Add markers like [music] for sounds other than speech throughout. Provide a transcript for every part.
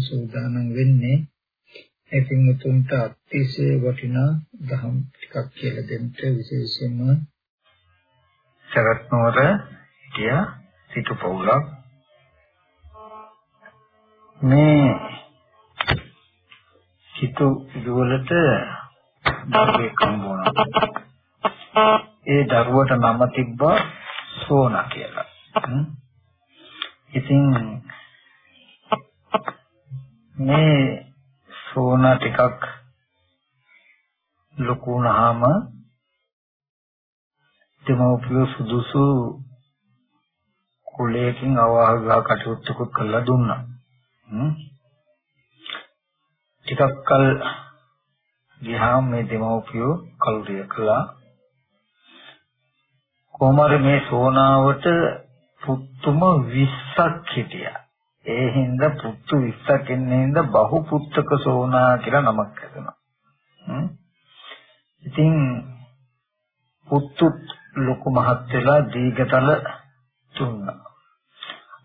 සූදානම් වෙන්නේ. ඒ පින්වතුන්ට අතිශය වටිනා දහම් ටිකක් කියලා දෙන්න විශේෂයෙන්ම සරත්නවර හිටිය සිටු පවුලක්. මේ සිටු දුවලට දරුවෙක් හම්බුණා ඒ දරුවට නම තිබ්බා සෝනා කියලා. ඉතින් මේ සෝනා ටිකක් ලොකු වුණාම දෙමව්පියෝ සුදුසු කුලයකින් අවවාහ කටයුත්තකුත් කළා දුන්නා. ටිකක් කල ගියාම මේ දෙමව්පියෝ කලුරිය කළා. කොහමද මේ සෝනාවට පුතුම 20ක් හිටියා. ඒ හින්දා පුතු 20ක් ඉන්නේ හින්දා බහු පුත්තක සෝනා කියලා නමක් හැදුනා. ඉතින් පුතුත් ලොකු මහත් වෙලා දීගතල තුන්නා.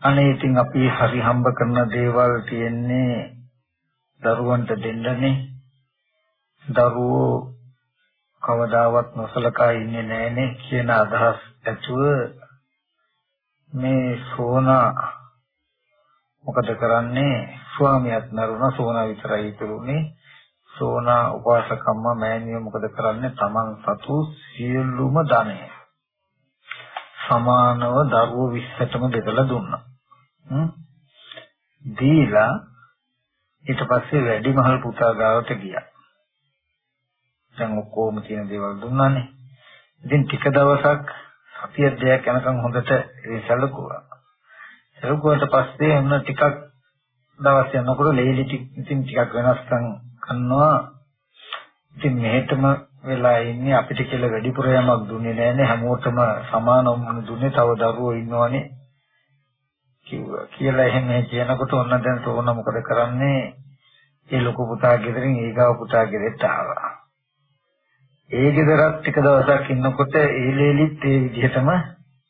අනේ ඉතින් අපි හරි හම්බ කරන දේවල් තියෙන්නේ දරුවන්ට දෙන්නනේ. දරුවෝ කවදාවත් නොසලකා ඉන්නේ නැහනේ කියන අදහස් ඇතුව මේ සෝනා මොකද කරන්නේ? ස්වාමියාත් නරුණා සෝනා විතරයි ඉතුරුනේ. සෝනා උපාසකම්ම මෑණියෝ මොකද කරන්නේ? තමන් සතු සියලුම ධනය. සමානව දරුවෝ 20ටම බෙදලා දුන්නා. දීලා ඊට පස්සේ වැඩිමහල් පුතා ගාවට ගියා. දැන් ඔක්කොම තියෙන දේවල් දුන්නානේ. ඉතින් ටික දවසක් සතිය දෙයක් යනකම් හොඳට ඒ සැලකුවා. සැලකුවාට පස්සේ එන්න ටිකක් දවස් යනකොට ලේලි ඉතින් ටිකක් වෙනස්කම් කරනවා. ඉතින් මෙහෙටම වෙලා ඉන්නේ අපිට කියලා වැඩිපුර යමක් දුන්නේ නැහැනේ හැමෝටම සමානවම දුන්නේ තව දරුවෝ ඉන්නවනේ කිව්වා. කියලා එහෙම කියනකොට ඔන්න දැන් සෝන මොකද කරන්නේ? ඒ ලොකු පුතා ගෙදරින් ඊගාව පුතා ගෙදරට ආවා. ඒ ගෙදරත් ටික දවසක් ඉන්නකොට ඒ ලේලිත් ඒ විදිහටම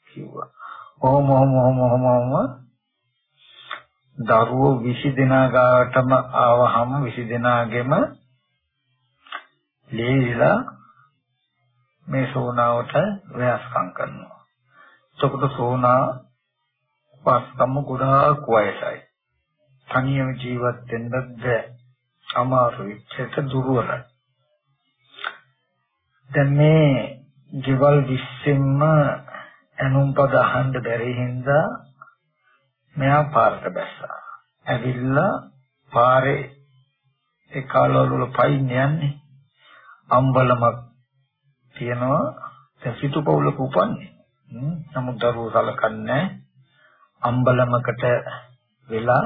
කිව්වා. ඔහොම ඔහොම ඔහොම ඔහොම ඔහොම දරුවෝ 20 දෙනා ගාටම ආවහම 20 දෙනාගෙම ලේලිලා මේ සෝනාවට වෙනස්කම් කරනවා. එතකොට සෝනා පස්කම ගොඩාක් වයසයි. තනියම ජීවත් වෙන්න බැහැ. අමාරුයි. චේත දුර්වලයි. දැන් මේ ගෙවල් විශ්ෙම්ම ඇනුම් පද අහන්න බැරි හින්දා මෙයා පාරට බැස්සා. ඇවිල්ලා පාරේ ඒ කාලවල වල පයින් යන්නේ අම්බලමක් තියනවා දැන් සිටුපවුලක උපන්නේ. නමුත් දරුවෝ සලකන්නේ අම්බලමකට වෙලා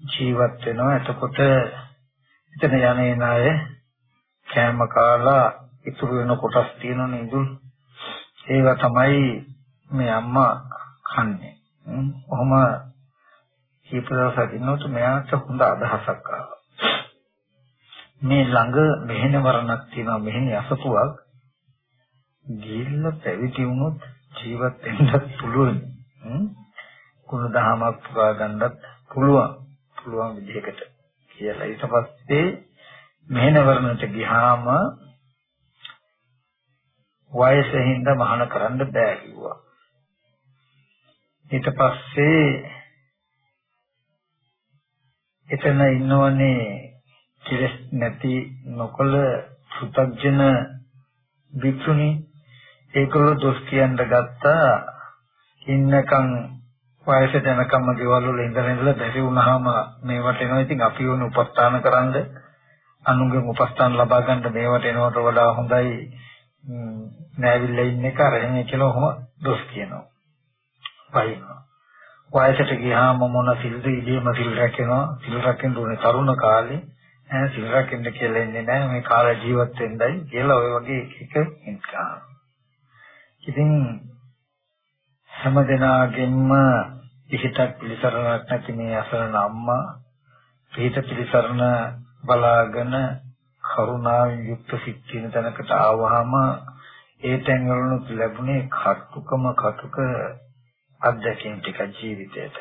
ජීවත් වෙනවා. එතකොට එතන යන්නේ නායේ කෑම කාලා ඉතුරු වෙන කොටස් තියෙනනේ ඉඳුල් ඒවා තමයි මේ අම්මා කන්නේ. ඔහොම කීප දවසක් ඉන්නකොට මෙයාට හොඳ අදහසක් ආවා. මේ ළඟ මෙහෙණ වරණක් තියෙනවා මෙහෙණ යසපුවක් ගිහිල්ල පැවිදි වුණොත් ජීවත් වෙන්නත් පුළුවන්. කුණ දහමක් පුරා ගන්නත් පුළුවන්. පුළුවන් විදිහකට කියලා ඊට පස්සේ මෙහෙණවරණට ගියාම වයසින්ද මහාන කරන්න බෑ කිව්වා. ඊට පස්සේ එතන ඉන්නවනේ කිරස් නැති නොකල සුතග්ජන වික්ෂුනි ඒකවල දොස් කියන්න ගත්තා. ඉන්නකම් වයසට යනකම්ම ගෙවල් වල ඉඳලා ඉඳලා බැරි වුණාම මේවට එනවා. ඉතින් අපි වුණ උපස්ථාන කරන්නේ අනුන්ගේ උපස්ථාන ලබා ගන්න මේවට එනවට වඩා හොඳයි. නෑවිල්ලා ඉන්න එක අර එහෙම කියලා ඔහොම දොස් කියනවා. පයින්නවා. වයසට ගියාම මොන සිල්ද ඉදීම සිල් රැකෙනවා සිල් රැකෙන්න ඕනේ තරුණ කාලේ ඈ සිල් රැකෙන්න කියලා ඉන්නේ නැහැ මේ කාල ජීවත් වෙන්නයි කියලා ඔය වගේ එක එක හිතා. ඉතින් හැම දිනාගෙම පිහිටක් පිළිසරණක් නැති මේ අසරණ අම්මා පිහිට පිළිසරණ බලාගෙන කරුණාවෙන් යුක්ත සිත් තියෙන තැනකට ආවහම ඒ තැන් වලුත් ලැබුණේ කටුකම කටුක අත්දැකීම් ටික ජීවිතේට.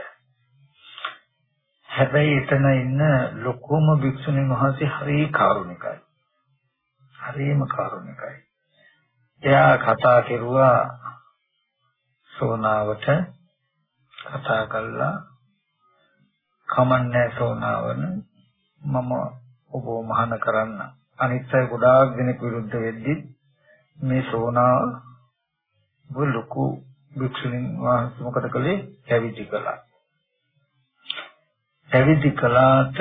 හැබැයි එතන ඉන්න ලොකුම භික්ෂුණීන් වහන්සේ හරි කාරුණිකයි. හරිම කාරුණිකයි. එයා කතා කෙරුවා සෝනාවට කතා කළා කමන්නේ සෝනාවන මම ඔබ මහාන කරන්න අනිත් අය ගොඩාක් දෙනෙක් විරුද්ධ වෙද්දි මේ සෝනාව ලොකු භික්ෂුණීන් වහන්සේ මොකද කළේ? පැවිදි කළා. පැවිදි කළාට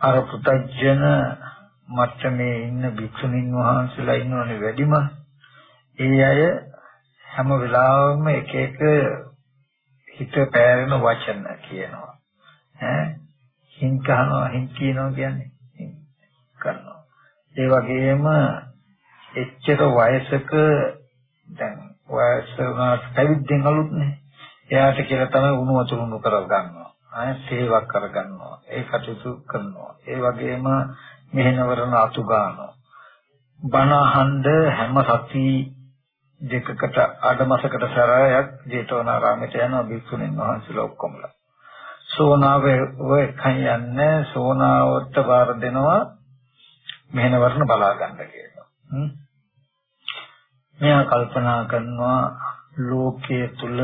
අර පුතජන මට්ටමේ ඉන්න භික්ෂුණීන් වහන්සේලා ඉන්නවනේ වැඩිම. ඒ අය හැම වෙලාවෙම එක එක හිත පෑරෙන වචන කියනවා. ඈ? හින් කනවා හින් කියනවා කියන්නේ. කරනවා. ඒ වගේම එච්චර වයසක දැන් වයස වුණාට පැවිද්දෙන් අලුත්නේ එයාට කියලා තමයි උණු වතුර උණු කර ගන්නවා ආය සේවයක් කර ගන්නවා ඒ කටයුතු කරනවා. ඒ වගේම මෙහෙනවරන අතු ගන්නවා. බණ අහන්න හැම සති දෙකකට අඩමසකට සැරයක් ජේතවනාරාමයට යනවා භික්ෂුණීන් වහන්සේලා ඔක්කොමලා. සෝනාව ඔය එකයි යන්නේ සෝනාවට බාර දෙනවා මෙහෙන වර්ණ බලා ගන්න කියලා. මෙයා කල්පනා කරනවා ලෝකයේ තුල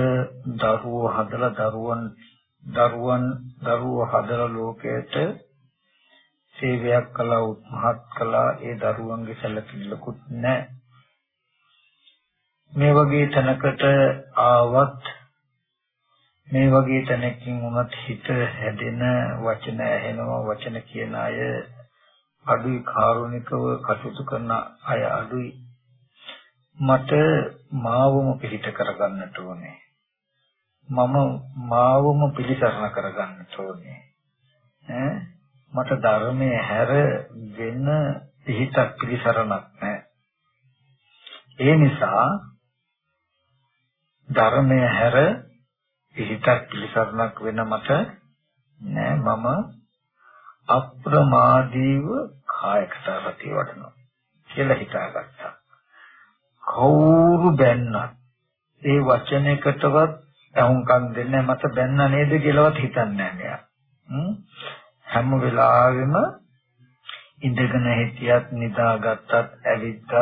දරුවෝ හදලා දරුවන් දරුවන් දරුවෝ හදලා ලෝකයට සේවයක් කළා උත්මහත් කළා. ඒ දරුවන්ගේ සැලකිල්ලකුත් නැහැ. මේ වගේ තැනකට ආවත් මේ වගේ තැනකින් වුණත් හිත හැදෙන වචන ඇහෙනවා. වචන කියන අය අඩුයි. කාරුණිකව කටයුතු කරන අය අඩුයි. මට මාවම පිළිට කරගන්නට ඕනේ. මම මාවම පිළිසරණ කරගන්නට ඕනේ. ඈ? මට ධර්මයේ හැර වෙන පිහිටක් පිළිසරණක් නැහැ. ඒ නිසා ධර්මය හැර පිහිටක් පිළිසරණක් වෙන මට නෑ. මම අප්‍රමාදීව කායකට සතිය වඩනවා කියලා හිතාගත්තා. කවුරු බැන්නත් ඒ වචනයකටවත් අහුම්කම් දෙන්නේ මට බැන්න නේද කියලාවත් හිතන්නේ නෑ හැම වෙලාවෙම ඉඳගෙන හිටියත් නිදාගත්තත් ඇවිද්දත්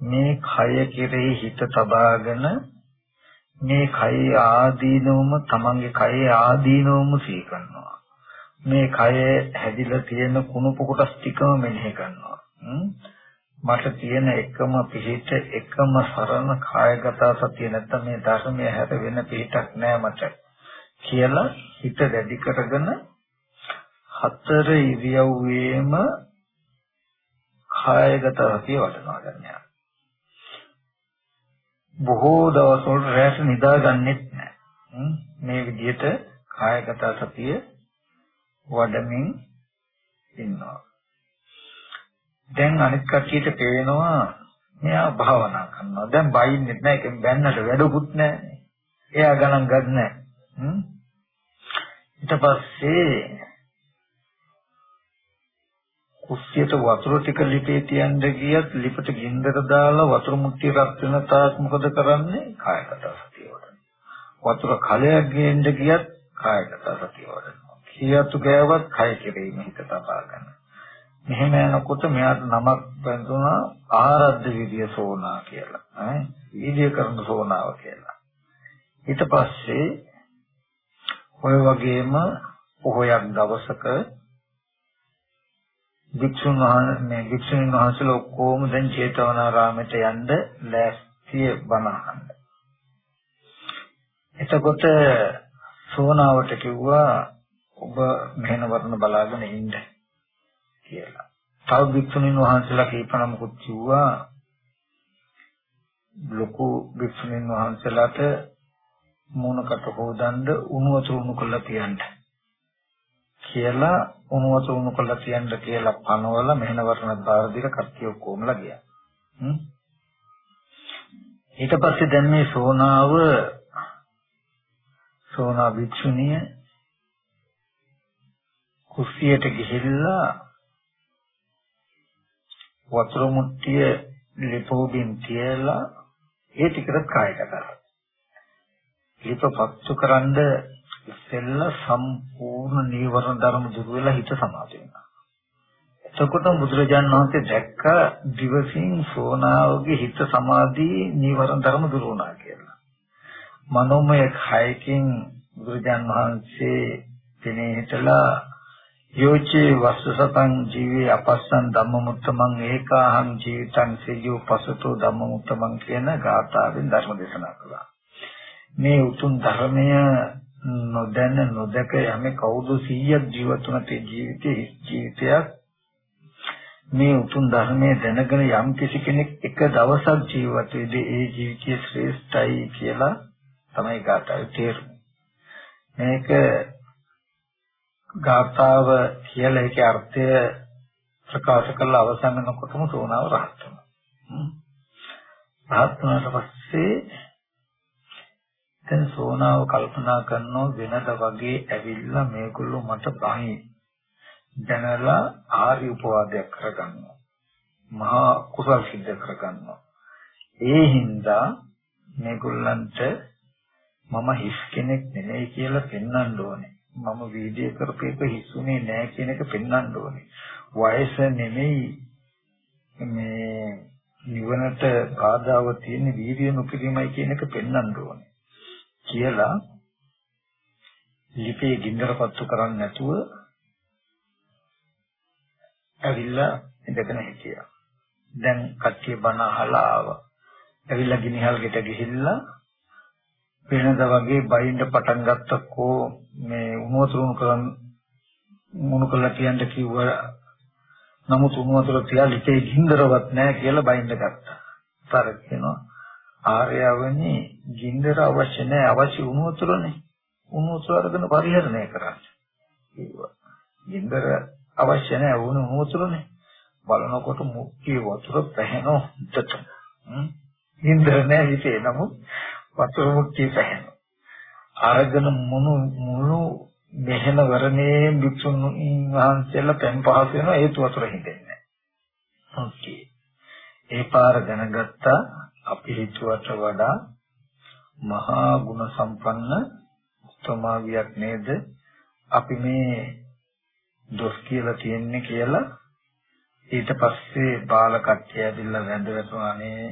මේ කය කෙරෙහි හිත තබාගෙන මේ කයේ ආදීනවම තමන්ගේ කයේ ආදීනවම සිහි කරනවා. මේ කයේ හැදිලා තියෙන කුණුප කොටස් ටිකම මෙනෙහි කරනවා. මට තියෙන එකම පිහිට එකම සරණ කායගත සතිය නැත්නම් මේ ධර්මයේ හැර වෙන පිහිටක් නෑ මට කියලා හිත වැඩි කරගෙන හතර ඉරියව්වේම කායගත සතිය වඩනවා ගන්නවා. බොහෝ දවස්වල රැස් නිදාගන්නෙත් නැහැ. මේ විදිහට කායගත සතිය වඩමින් ඉන්නවා. දැන් අනිත් කට්ටියට පේනවා මෙයා භාවනා කරනවා. දැන් බයින්නෙත් නැහැ. ඒකෙන් බැන්නට වැඩකුත් නැහැ. එයා ගණන් ගන්න නැහැ. ඊට පස්සේ කුස්සියට වතුර ටික ලිපේ තියන්න ගියත් ලිපට ගින්දර දාලා වතුර මුට්ටිය රත් වෙන තාක් මොකද කරන්නේ කායගත සතිය වඩන වතුර කලයක් ගේන්න ගියත් කායගත සතිය වඩනවා කියතු ගෑවත් කය කෙරෙහිම හිත තබා ගන්න මෙහෙම යනකොට මෙයාට නමක් බඳුනා ආරද්ධ විදිය සෝනා කියලා ඈ? විදිය කරන සෝනාව කියලා. ඊට පස්සේ ඔය වගේම පොහොයක් දවසක වික්ෂුන් වහන්සේ වික්ෂුන් වහන්සේලා ඔක්කොම දැන් චේතවනාරාමයට යන්න ලෑස්තිය බණ අහන්න. එතකොට සෝනාවට කිව්වා ඔබ මෙහෙන වරණ බලාගෙන ඉන්න. කියලා. තව වික්ෂුන් වහන්සේලා කීපනමකුත් කිව්වා ලොකු භික්ෂුණීන් වහන්සේලාට මූණකට හොදන්න උණු වතුර උණු කරලා තියන්න කියලා උණු වතුර උණු කරලා තියන්න කියලා පනවලා මෙහෙන වරණ බාර දීලා කට්ටිය ඔක්කොමලා ගියා. ඊට පස්සේ දැන් මේ සෝනාව සෝනා භික්ෂුණිය කුස්සියට ගිහිල්ලා වතුර මුට්ටිය ලිපෝබින් තියලා ඒ ටිකට කායට කරා. ලිපපත්තු කරන්ද ඉස්සෙල්ලා සම්පූර්ණ නීවරණ ධර්ම දුර වෙලා හිත සමාධි වෙනවා. එතකොට බුදුරජාණන් වහන්සේ දැක්ක දිවසින් සෝනාවගේ හිත සමාධි නීවරණ ධර්ම දුර වුණා කියලා. මනෝමය කයකින් බුදුරජාණන් වහන්සේ දිනේ හිටලා යෝචේ වස්සසතං ජීවේ අපස්සං ධම්මමුත්තමං ඒකාහං ජීවිතං සෙය්‍යෝ පසතෝ ධම්මමුත්තමං කියන ගාථාවෙන් ධර්ම දේශනා කළා. මේ උතුම් ධර්මය නොදැන නොදක යමේ කවුද 100ක් ජීවත් වුණත් ජීවිතේ ජීවිතයක් මේ උතුම් ධර්මයේ දැනගෙන යම් කිසි කෙනෙක් එක දවසක් ජීවත් වෙදී ඒ ජීවිතය ශ්‍රේෂ්ඨයි කියලා තමයි ගාථාවේ තේරුම. මේක ගාථාව කියලා ඒකේ අර්ථය ප්‍රකාශ කළ අවසන් වෙනකොටම සෝනාව රහත් වෙනවා. රහත් වුණාට පස්සේ දැන් සෝනාව කල්පනා කරනවා වෙනද වගේ ඇවිල්ලා මේගොල්ලෝ මට බහි දැනලා ආර්ය උපවාදයක් කරගන්නවා. මහා කුසල් සිද්ධ කරගන්නවා. ඒ හින්දා මේගොල්ලන්ට මම හිස් කෙනෙක් නෙමෙයි කියලා පෙන්වන්න ඕනේ. මම වීඩියෝ කරපේක හිස්සුනේ නෑ කියන එක පෙන්වන්න ඕනේ. වයස නෙමෙයි මේ නිවනට බාධාව තියෙන වීර්ය නොකිරීමයි කියන එක පෙන්වන්න ඕනේ. කියලා ලිපේ ගින්දරපත්තු කරන්නේ නැතුව ඇවිල්ලා ඉඳගෙන හිටියා. දැන් කට්ටිය බණ අහලා ආවා. ඇවිල්ලා ගිනිහල් ගෙට ගිහිල්ලා වෙනද වගේ බයින්ද පටන් ගත්තකෝ මේ උණු වතුර කරන් මුණු කළා කියන්න කිව්වා නමුත් උණු වතුර තියා ලිපේ ගින්දරවත් නැහැ කියලා බයින්ද ගත්තා. තර කියනවා ආර්යවනි ගින්දර අවශ්‍ය නැහැ අවශ්‍ය උණු වතුරනේ. උණු වතුර අරගෙන පරිහරණය කරන්න. කිව්වා. ගින්දර අවශ්‍ය නැහැ උණු වතුරනේ. බලනකොට මුක්කේ වතුර පැහැෙනෝ හිතට. ගින්දර නැහැ හිතේ නමුත් වතුර මුක්කේ පැහැෙනවා. අරගෙන මුණු මුළු මෙහෙම වරණේ භික්ෂුන් වහන්සේලා පෙන් පහස වෙනවා ඒ වතුර හිතෙන්නේ නැහැ. ඒ පාර දැනගත්තා අපි හිතුවට වඩා මහා ගුණ සම්පන්න උත්තමාවියක් නේද අපි මේ දොස් කියලා තියන්නේ කියලා ඊට පස්සේ බාල කට්ටිය ඇවිල්ලා වැඳලා අනේ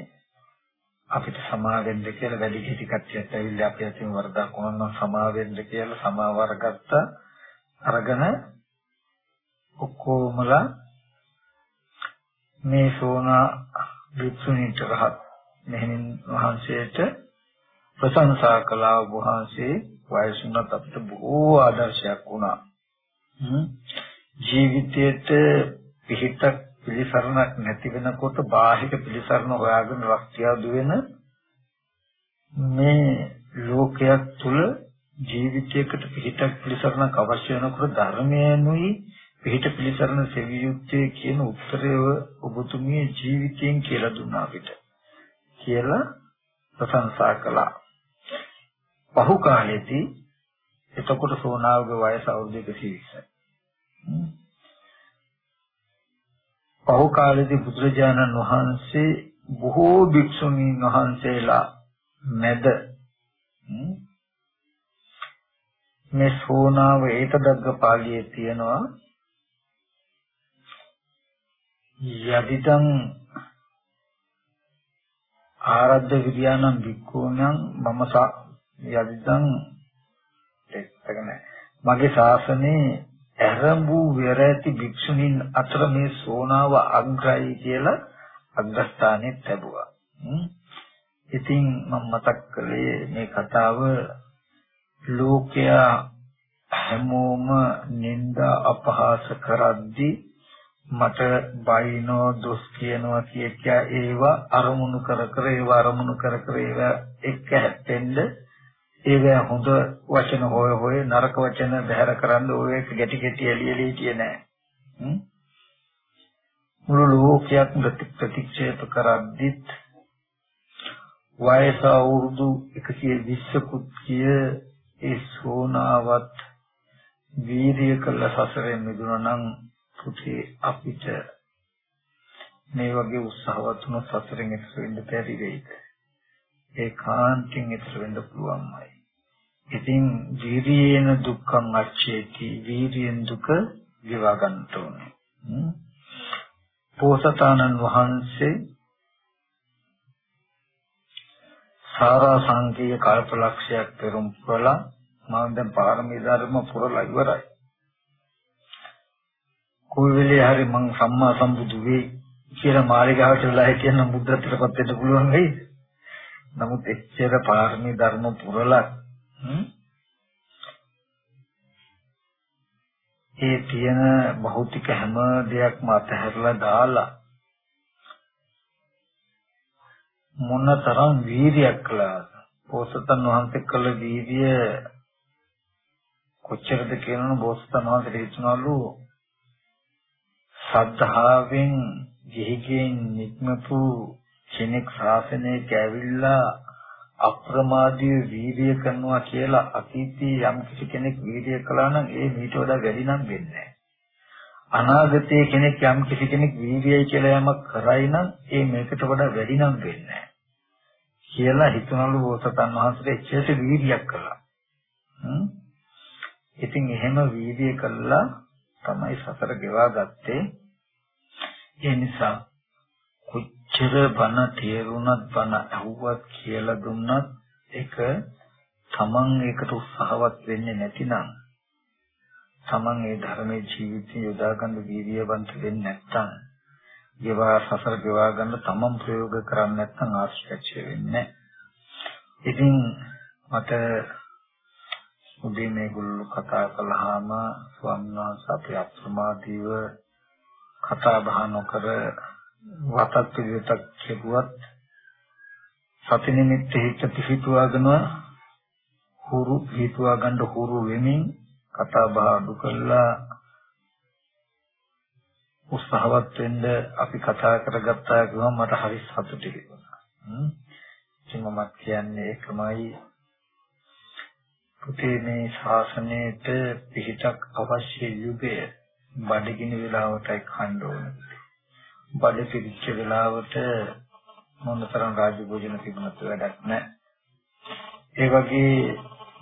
අපිට සමා වෙන්න කියලා වැඩි කිසි කට්ටියක් ඇවිල්ලා අපි අතින් වරදක් වුණා නම් සමා වෙන්න කියලා සමාව වරගත්ත අරගෙන ඔක්කොමලා මේ සෝනා වික්ෂුණීට රහත් මෙහෙණින් වහන්සේට ප්‍රශංසා කළා වහන්සේ වයසුණත් අපිට බොහෝ ආදර්ශයක් වුණා. ජීවිතයේට පිහිටක් පිළිසරණක් නැති වෙනකොට බාහිර පිළිසරණ හොයාගෙන රක්තියාදු වෙන මේ ලෝකයක් තුල ජීවිතයකට පිහිටක් පිළිසරණක් අවශ්‍ය වෙනකොට ධර්මයනුයි පිහිට පිළිසරණ සෙවියුත්තේ කියන උත්තරය ඔබතුමිය ජීවිතයෙන් කියලා දුන්නා අපිට කියලා ප්‍රශංසා කළා. පහු කාලෙදී එතකොට සෝනාවගේ වයස අවුරුදු 120යි. පහු කාලේදී බුදුරජාණන් වහන්සේ බොහෝ භික්ෂුණීන් වහන්සේලා මැද මේ සෝනාව ඒතදග්ග පාළියේ තියෙනවා. යදිදං ආරද්ධ විද්‍යානම් වික්ඛූණං මම යදිදං එක්කගෙන මගේ ශාසනේ ඇරඹූ වෙර ඇති භික්ෂුණීන් අතර මේ සෝනාව අග්‍රයි කියලා අග්‍රස්ථානෙත් ලැබුවා. ඉතින් මම මතක් කළේ මේ කතාව ලෝකයා හැමෝම නිന്ദා අපහාස කරද්දී මට බයිනෝ දොස් කියනවා කිය කිය ඒවා අරමුණු කර කර ඒවා අරමුණු කර කර ඒවා එක්ක හැප්පෙන්න ඒවා හොඳ වචන හොය හොය නරක වචන බැහැර කරන්න ඔය එක ගැටි ගැටි එළි එළි කිය නෑ මුළු ලෝකයක් ප්‍රතික්ෂේප කරද්දිත් වයස අවුරුදු 120කුත් කිය ඒ සෝනාවත් වීර්ය කළ සසරෙන් මිදුණා නම් පුතේ අපිට මේ වගේ උත්සාහවත් වුණොත් සසරෙන් එතර වෙන්න බැරි වෙයිද? ඒ කාන්තින් එතර වෙන්න පුළුවන්මයි. ඉතින් වීර්යේන දුක්ඛං අච්චේති වීර්යෙන් දුක ගෙවා ගන්න ඕනේ. පෝසතානන් වහන්සේ සාරා සංකීය කල්පලක්ෂයක් පෙරම් කළා මම දැන් පාරමී ධර්ම පුරලා ඉවරයි. කොයි වෙලේ හරි මං සම්මා සම්බුදු වෙයි කියලා මාළිගාවට වෙලා හිටියනම් බුද්ධත්වයටපත් වෙන්න පුළුවන් වෙයි. නමුත් එච්චර පාරමී ධර්ම පුරලා ඒ තියෙන භෞතික හැම දෙයක්ම අතහැරලා දාලා මොනතරම් වීර්යයක් කළාද? පෝසතන් වහන්සේ කළ වීර්ය කොච්චරද කියනවනම් බෝසතන් වහන්සේ හිතනවලු සද්ධාවෙන් ගිහිගෙන් නික්මපු කෙනෙක් ශාසනයට ඇවිල්ලා අප්‍රමාදී වීර්ය කරනවා කියලා අතීතයේ යම් කිසි කෙනෙක් වීර්ය කළා නම් ඒ මීට වඩා වැඩි නම් වෙන්නේ අනාගතයේ කෙනෙක් යම් කිසි කෙනෙක් වීර්යයි කියලා යමක් කරයි නම් ඒ මේකට වඩා වැඩි නම් වෙන්නේ කියලා හිතනලු බෝසතන් වහන්සේ එච්චරට වීර්යයක් කළා. ඉතින් එහෙම වීර්ය කළා තමයි සසර ගෙවා ගත්තේ. ඒ නිසා කොච්චර බන තේරුණත් බන අහුවත් කියලා දුන්නත් ඒක තමන් ඒකට උත්සාහවත් වෙන්නේ නැතිනම් තමන් ඒ ධර්මයේ ජීවිතය යොදා ගන්න වීර්යවන්ත වෙන්නේ නැත්නම් ඒවා සසර ගෙවා ගන්න තමන් ප්‍රයෝග කරන්නේ නැත්නම් ආශ්චර්ය වෙන්නේ ඉතින් මට උදේ මේගොල්ලෝ කතා කළාම ස්වාමීන් වහන්සේ අපේ අප්‍රමාදීව කතා බහ නොකර වතක් පිළිවෙතක් කෙරුවත් සති නිමිත්ත හිත පිහිටුවාගෙන හුරු පිහිටුවා ගන්න හුරු වෙමින් කතා බහ අඩු කළා උත්සාහවත් වෙන්න අපි කතා කරගත්තා කියවම මට හරි සතුටුයි වුණා. ඉතින් මම කියන්නේ ඒකමයි පුතේ මේ ශාසනයට පිහිටක් අවශ්‍ය යුගය බඩගිනි වෙලාවටයි කන්න ඕනේ. බඩ පිරිච්ච වෙලාවට මොනතරම් රාජභෝජන තිබුණත් වැඩක් නැහැ. ඒ වගේ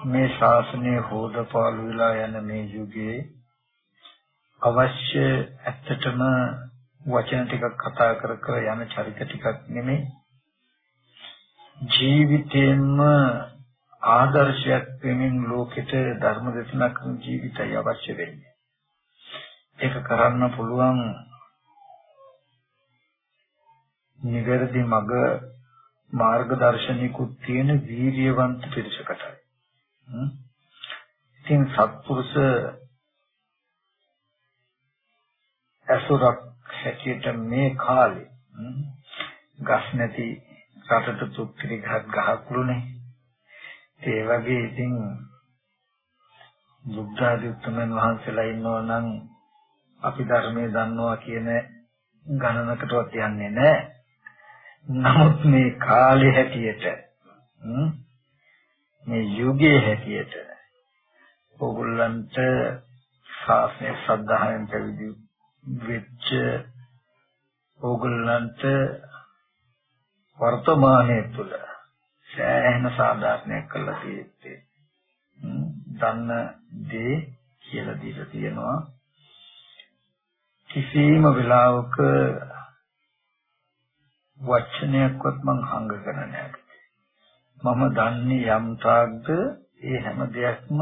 මේ ශාසනය හොදපාලු වෙලා යන මේ යුගයේ අවශ්‍ය ඇත්තටම වචන ටිකක් කතා කර කර යන චරිත ටිකක් නෙමෙයි ජීවිතේම ආදර්ශයක් වෙමින් ලෝකෙට ධර්ම දේශනා කරන ජීවිතය අවශ්‍ය වෙන්නේ. ඒක කරන්න පුළුවන් නිවැරදි මඟ මාර්ගදර්ශනිකුත් තියෙන වීර්යවන්ත පිරිසකටයි. ඉතින් සත්පුරුෂ අසුරක් හැටියට මේ කාලේ ගස් නැති රටට තුක්කිරි ගහක් ගහකුළුනේ ඒ වගේ ඉතින් බුද්ධ ආදී උතුමන් වහන්සේලා ඉන්නවා නම් අපි ධර්මයේ දන්නවා කියන ගණනකටවත් යන්නේ නැහැ. [laughs] නමුත් මේ කාලේ හැටියට මේ යුගයේ හැටියට ඕගොල්ලන්ට ශාසනය ශ්‍රද්ධාවෙන් පැවිදි වෙච්ච ඕගොල්ලන්ට වර්තමානයේ තුල සෑහෙන සාධාරණයක් කළා තියෙත්තේ. දන්න දේ කියලා දීලා තියෙනවා. කිසිම වෙලාවක වචනයක්වත් මං හංගගෙන නැහැ. මම දන්නේ යම් තාක්ද ඒ හැම දෙයක්ම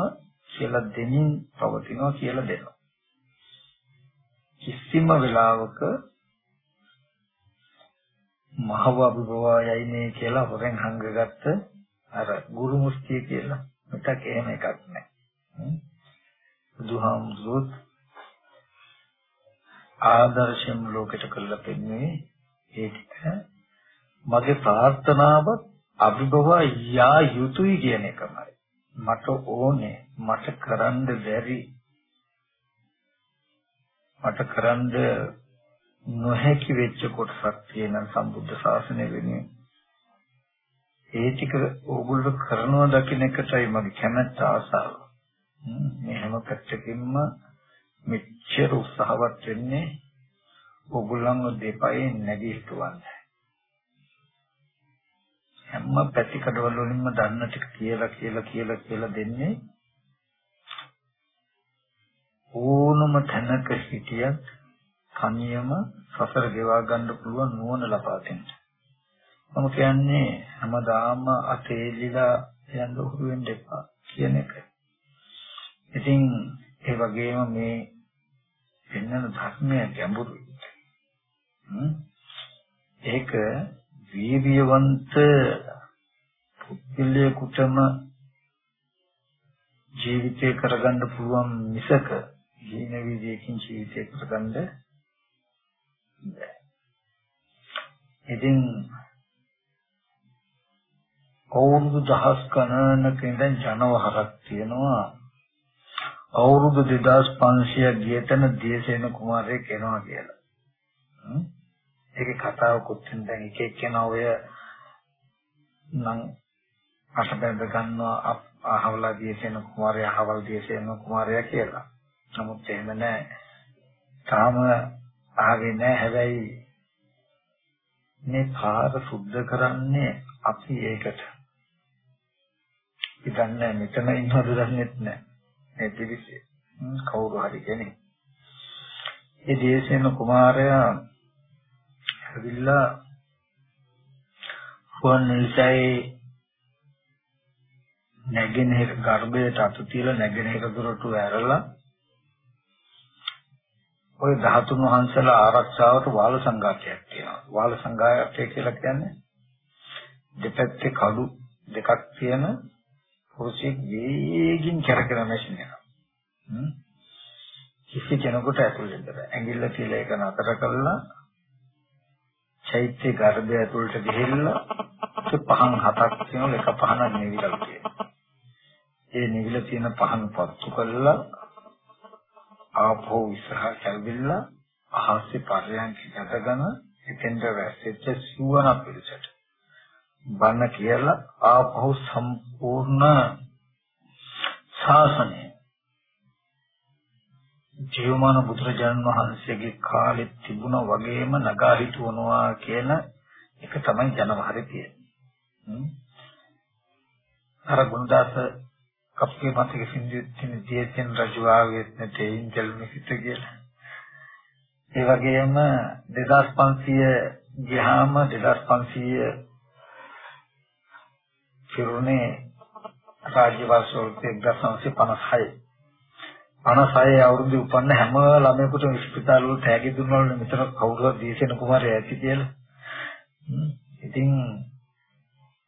කියලා දෙමින් පවතිනවා කියලා දෙනවා. කිසිම වෙලාවක මහව අභිභවයයි මේ කියලා හොරෙන් හංගගත්ත අර ගුරු මුස්තිය කියලා මතක එහෙම එකක් නැහැ. බුදුහාමුදුරුවෝ ආදර්ශයෙන් ලෝකෙට කළා පෙන්වන්නේ ඒ ටික මගේ ප්‍රාර්ථනාව අභිභව යා යුතුයි කියන එකමයි. මට ඕනේ මට කරන්න බැරි. මට කරන්න නොහැකි වෙච්ච කොටසක් තියෙන සම්බුද්ධ ශාසනය වෙනුවෙන්. ඒ ටික ඕගොල්ලෝ කරනවා දකින්න එකටයි මගේ කැමැත්ත ආසාව. මේ හැම පැත්තකින්ම මෙච්චර උත්සාහවත් වෙන්නේ ඕගොල්ලන්ව දෙපයෙන් නැගී හිටවන්න. හැම පැතිකඩවල වලින්ම දන්න ටික කියලා කියලා කියලා කියලා දෙන්නේ ඕනම තැනක හිටියත් තනියම සසර ගෙවා ගන්න පුළුවන් නුවණ ලබා දෙන්න. මම කියන්නේ හැමදාම අතේලිලා යන්න උරු වෙන්න එපා කියන එක. ඉතින් ඒ වගේම මේ වෙනන ධර්මය ගැඹුරුයි. ඒක වීර්යවන්ත පුද්ගලයෙකුටම ජීවිතය කරගන්න පුළුවන් මිසක ජීන විදියකින් ජීවිතය කරගන්න බෑ. ඉතින් අවුරුදු දහස් ගණනක ඉඳන් ජනවහරක් තියෙනවා අවුරුදු 2500 ගිය තැන දේශේන කුමාරයෙක් එනවා කියලා. ඒකේ කතාවකුත් දැන් එක එක්කෙනා ඔය නම් අසබැඳ ගන්නවා අහවලා දේශේන කුමාරයා අහවල් දේශේන කුමාරයා කියලා. නමුත් එහෙම නැහැ. තාම ආවේ නැහැ. හැබැයි මේ පාර සුද්ධ කරන්නේ අපි ඒකට. ඉතින් මෙතන ඉන්නවද දන්නේ නැහැ. මේ පිළිසෙ. කවුරු හරි කෙනෙක්. ඒ දේශේන කුමාරයා ඇවිල්ලා ෆෝන් නිල්සයි නැගෙනහිර ගර්භයට අතු තියලා නැගෙනහිර දොරටු ඇරලා ওই ධාතුන් වහන්සේලා ආරක්ෂාවට වාල සංඝාතයක් තියෙනවා. වාල සංඝාතය කියලා කියන්නේ දෙපැත්තේ කඩු දෙකක් තියෙන පුරුෂයෙක් වේගින් කරකන මැෂින් එකක්. කිසි කෙනෙකුට ඇතුල් වෙන්න බෑ. ඇඟිල්ල තියලා ඒක නතර කළා චෛත්‍ය ගර්භය ඇතුළට ගිහිල්ලා පහන් හතක් තියෙනවා එක පහනක් නෙවිලා තියෙනවා. ඒ නෙවිලා තියෙන පහන් පත්තු කළා ආපහු ඉස්සරහ කැවිල්ලා අහස්සේ පරයන්ක ගතගෙන එතෙන්ට වැස්සෙච්ච සුවන පිළිසට බණ කියලා ආපහු සම්පූර්ණ ශාසනය ජීවමාන බුදුරජාණන් වහන්සේගේ කාලෙත් තිබුණා වගේම නගා හිටවනවා කියන එක තමයි ජනවහරේ තියෙන්නේ. අර ගුණදාස කප්පේ මතක සින්දුවෙන් දියසෙන් රජු ආවේ නැtei ඉන්ජල් මිසිත කියලා. ඒ වගේම 2500 ගියාම 2500 පිරුණේ රාජ්‍ය වර්ෂෝත්සව 1956 56 අවුරුදු උපන්න හැම ළමයෙකුටම ස්පිතාල වල තෑගි දුන්නවලු මෙතන කවුරුහත් දීසෙන කුමාරයා ඇති කියලා. ඉතින්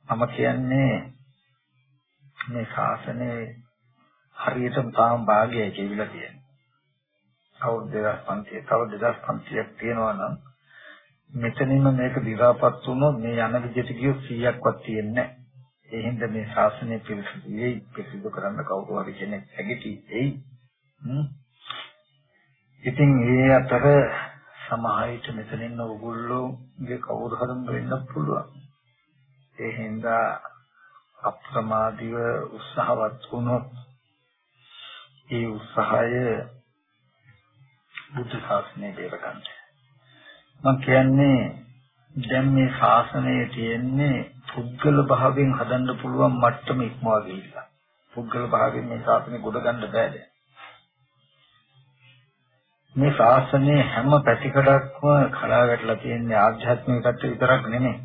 මම කියන්නේ මේ ශාසනයේ හරියටම තාම භාගයයි කියලා තියෙනවා. අවුරුදු 2500 තව 2500ක් තියෙනවා නම් මෙතනින්ම මේක දිගාපත් වුණොත් මේ යන විදිහට ගියොත් 100ක්වත් තියෙන්නේ නැහැ. ඒ හින්දා මේ ශාසනය පිරිසිදු වෙයි පිරිසිදු කරන්න කවුරු හරි කෙනෙක් ඇගිටි එයි. ඉතින් ඒ අතර සමාහිත මෙතනින් ඕගොල්ලෝගේ කවුරු හරි වෙන්න පුළුවන්. ඒ හින්දා අප්‍රමාදීව උත්සාහවත් වුණොත් ඒ උත්සාහය බුද්ධ ශාසනය දෙවගන්න. මම කියන්නේ දැන් මේ ශාසනයේ තියෙන්නේ පුද්ගල භාවයෙන් හදන්න පුළුවන් මට්ටම ඉක්මවා ගිහිල්ලා. පුද්ගල භාවයෙන් මේ ශාසනය ගොඩ ගන්න බෑ දැන්. මේ ශාසනයේ හැම පැතිකඩක්ම කඩා වැටලා තියෙන්නේ ආධ්‍යාත්මික පැත්ත විතරක් නෙමෙයි.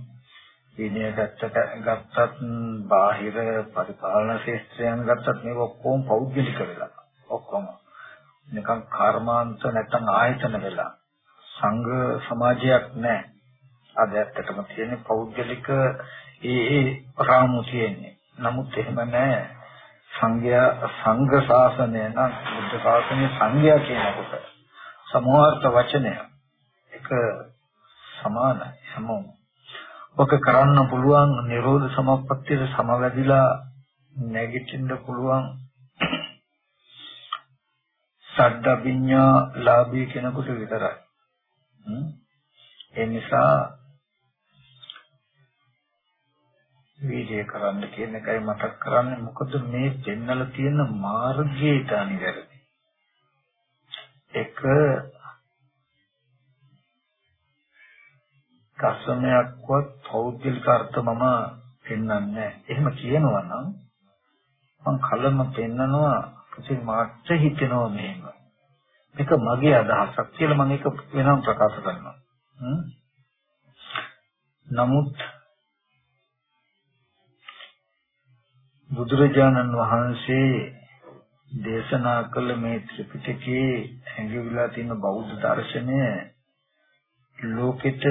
විනය පැත්තට ගත්තත් බාහිර පරිපාලන ශාස්ත්‍රයන් ගත්තත් මේක ඔක්කොම පෞද්ගලික වෙලා. ඔක්කොම නිකන් කර්මාන්ත නැත්නම් ආයතන වෙලා. සංඝ සමාජයක් නැහැ. අද ඇත්තටම තියෙන්නේ පෞද්ගලික ඒ ඒ රාමු තියෙන්නේ. නමුත් එහෙම නැහැ. සංඝයා සංඝ ශාසනය නම් බුද්ධ ශාසනය සංඝයා කියනකොට සමෝහර්ථ වචනය. එක සමානයි හැමෝම ඔක කරන්න පුළුවන් නිරෝධ සමප්පත්තියට සමවැදිලා නැගිටින්න පුළුවන්. සද්දවිඤ්ඤා ලාභී කෙනෙකුට විතරයි. ඒ නිසා වීර්ය කරන්න කියන එකයි මතක් කරන්නේ. මොකද මේ දෙන්නල තියෙන මාර්ගයට අනිවැරදි. එක කස්සමයක්වත් පෞද්ගලික අර්ථ මම පෙන්වන්නේ එහෙම කියනවා නම් මං කලම පෙන්නනවා ඉතින් මාත් හිතෙනවා මෙහෙම. මේක මගේ අදහසක් කියලා මම ඒක වෙනම ප්‍රකාශ කරනවා. නමුත් බුදුරජාණන් වහන්සේ දේශනා කළ මේ ත්‍රිපිටකයේ හැඟවිලා තියෙන බෞද්ධ දර්ශනය ලෝකෙට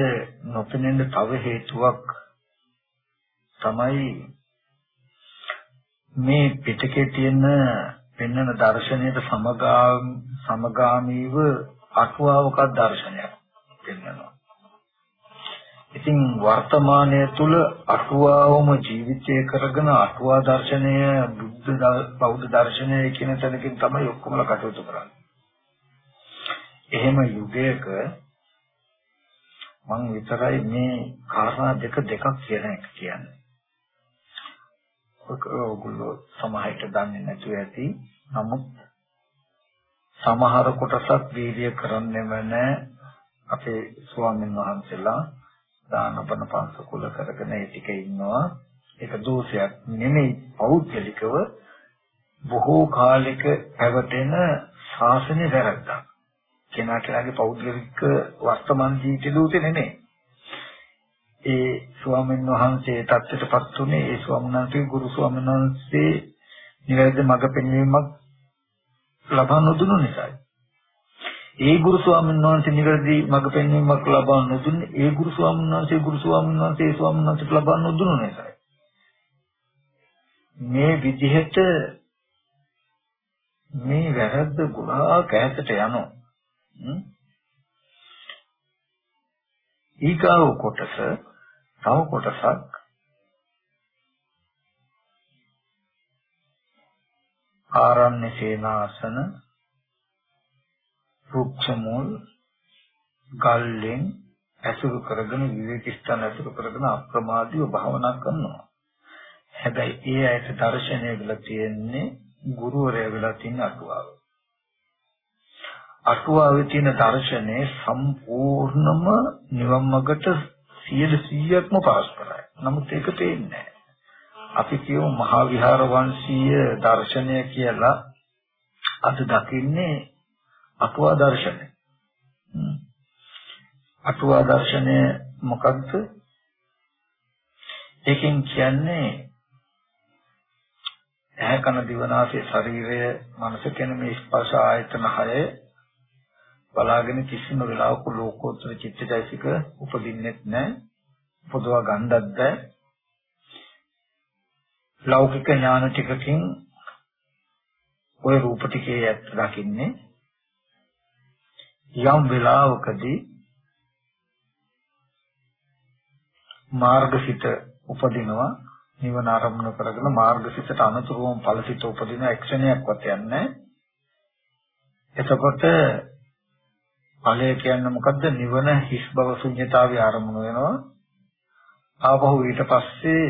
නොපෙනෙන තව හේතුවක් තමයි මේ පිටකේ තියෙන පෙන්වන දර්ශනයට සමගාමීව අටුවාවක දර්ශනයක් පෙන්වනවා. ඉතින් වර්තමානයේ තුල අටුවාවම ජීවිතය කරගෙන අටුවා දර්ශනය බුද්ධ බෞද්ධ දර්ශනය කියන තැනකින් තමයි ඔක්කොමලා කටයුතු කරන්නේ. එහෙම යුගයක මම විතරයි මේ කාරණා දෙක දෙකක් කියන එක කියන්නේ. ඔයගොල්ලෝ සමහරට දන්නේ නැතුව ඇති. නමුත් සමහර කොටසක් වීර්ය කරන්නෙම නැහැ. අපේ ස්වාමීන් වහන්සේලා දානපන පන්සකුල කරගෙන ඒ ටික ඉන්නවා. ඒක දෝෂයක් නෙමෙයි පෞද්ගලිකව බොහෝ කාලයක පැවතෙන ශාසනය වැරද්දක්. කෙනා කෙනාගේ පෞද්ගලික වර්තමාන ජීවිත දෝෂේ නෙමෙයි. ඒ ස්වාමීන් වහන්සේ தත්ත්වයටපත් උනේ ඒ ස්වාමීන් වහන්සේ ගුරු ස්වාමීන් වහන්සේ නිවැරදි මඟ පෙන්වීමක් ලබා නොදුණු නිසායි. ඒ ගුරු ස්වාමීන් වහන්සේ නිවැරදි මඟ පෙන්වීමක් ලබා නොදුන්නේ ඒ ගුරු ස්වාමීන් වහන්සේ ගුරු ස්වාමීන් වහන්සේ ඒ ස්වාමීන් වහන්සේට ලබා නොදුණු නිසායි. මේ විදිහට මේ වැරද්ද ගොඩාක් ඈතට යනවා. ඊගාව කොටස තව කොටසක් ආරණ්‍ය සේනාසන රුක්ෂ මුල් ගල්ලෙන් ඇසුරු කරගෙන විවේක ස්ථාන ඇසුරු කරගෙන අප්‍රමාදීව භාවනා කරනවා. හැබැයි ඒ ඇයට දර්ශනය වෙලා තියෙන්නේ ගුරුවරයා වෙලා තියෙන අටුවාව. අටුවාවේ තියෙන දර්ශනය සම්පූර්ණම නිවන් මාර්ගට 100%ක්ම පරස්පරයි. නමුත් ඒක පේන්නේ නැහැ. අපි කියමු මහා විහාර වංශීය දර්ශනය කියලා අද දකින්නේ අටුවා දර්ශනය. අටුවා දර්ශනය මොකක්ද? ඒකෙන් කියන්නේ ඇහැ කන දිවනාසය ශරීරය මනස කියන මේ ස්පර්ශ ආයතන හය බලාගෙන කිසිම වෙලාවක ලෝකෝත්තර චිත්තජයසික උපදින්නෙත් නැහැ. පොදවා ගන්නත් බෑ. ලෞකික ඥාන ටිකකින් ওই රූප ටිකේ ඇත්ත දකින්නේ යම් වෙලාවකදී මාර්ගසිත උපදිනවා නිවන ආරම්භ කරගෙන මාර්ගසිතට අනුතුරුවම ඵලසිත උපදින එක්ෂණයක්වත් යන්නේ එතකොට ඵලය කියන්නේ මොකද්ද? නිවන හිස් බව ශුන්‍යතාවය ආරම්භ වෙනවා. ආපහු ඊට පස්සේ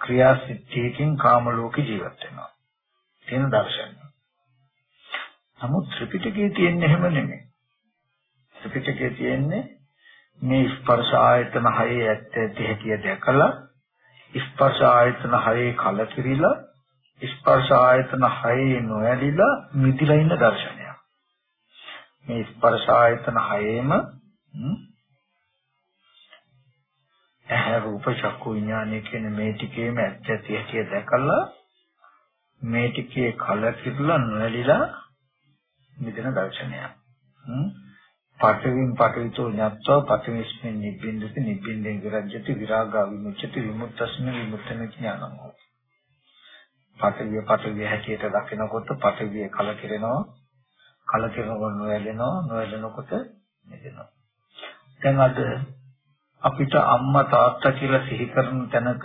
ක්‍රියාසිද්ධියකින් කාම ලෝකේ ජීවත් වෙනවා. තියෙන දර්ශනය. නමුත් ත්‍රිපිටකයේ තියෙන්නේ එහෙම නෙමෙයි. ත්‍රිපිටකයේ තියෙන්නේ මේ ස්පර්ශ ආයතන හයේ ඇත්ත ඇති හැටි දැකලා ස්පර්ශ ආයතන හයේ කලකිරිලා ස්පර්ශ ආයතන හයේ නොඇලිලා මිදිලා ඉන්න දර්ශනය මේ ස්පර්ශ ආයතන හයේම ඇහැ රූප චක්කු විඥානය කියන මේ ටිකේම ඇත්ත ඇති හැටි දැකලා මේ ටිකේ කලකිරලා නොඇලිලා මිදෙන දර්ශනයක්. පඨවින් පඨවිතෝ ඤත්වා පඨවිස්මින් නිබ්බින්දති නිබ්බින්දෙන් විරජ්‍යති විරාගා විමුච්ඡති විමුක්තස්මින් විමුක්තන ඥානං හොති. පඨවිය පඨවිය හැටියට දකිනකොට පඨවිය කලකිරෙනවා. කලකිරෙනකොට නොයැලෙනවා නොයැලෙනකොට මිදෙනවා දැන් අද අපිට අම්මා තාත්තා කියලා සිහි කරන තැනක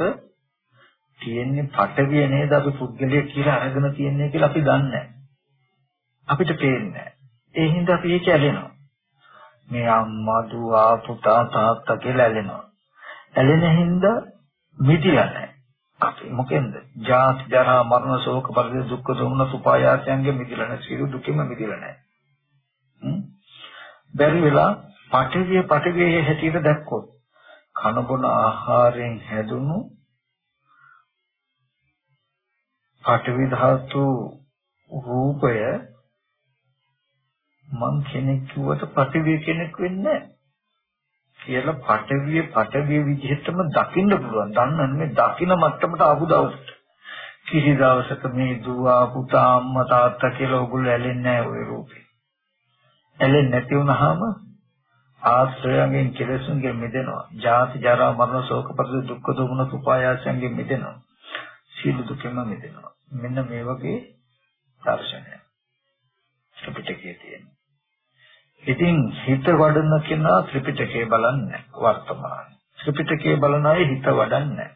තියෙන්නේ පටවිය නේද අපි පුද්ගලයෙක් කියලා අරගෙන තියන්නේ කියලා අපි දන්නේ අපිට පේන්නේ ඒ හින්දා අපි ඒක ඇලෙනවා මේ අම්මා දුව පුතා තාත්තා කියලා ඇලෙනවා ඇලෙන හින්දා මිදිලා නැහැ අපි මොකෙන්ද? ජාති ජරා මරණ ශෝක පරිදේ දුක්ඛ දෝමන සුපායාසයන්ගේ මිදිලා නැහැ. සියලු දුකෙම මිදිලා නැහැ. බැරි වෙලා පටිවිය පටිවිය හැටියට දැක්කොත් කන බොන ආහාරයෙන් හැදුණු පඨවි ධාතු රූපය මං කෙනෙක් කිව්වට පඨවි කෙනෙක් වෙන්නේ නැහැ. කියලා පටවිය පටවිය විදිහටම දකින්න පුළුවන්. දන්නන්නේ මේ දකින මට්ටමට ආපු දවසට. කිසි දවසක මේ දුව පුතා අම්මා තාත්තා කියලා ඔගොල්ලෝ ඇලෙන්නේ නැහැ ওই රූපේ. ඇලෙන්නේ නැති වුනහම ආශ්‍රයයෙන් කෙලෙසුන්ගෙන් මිදෙනවා. ජාති ජරා මරණ ශෝක පරිදේ දුක්ඛ දෝමන උපායාසයෙන් මිදෙනවා. සීල දුකෙන්ම මිදෙනවා. මෙන්න මේ වගේ දර්ශනය. ත්‍රිපිටකයේ තියෙන. ඉතින් හිත වඩන කෙනා ත්‍රිපිටකය බලන්නේ වර්තමාන. ත්‍රිපිටකය බලන අය හිත වඩන්නේ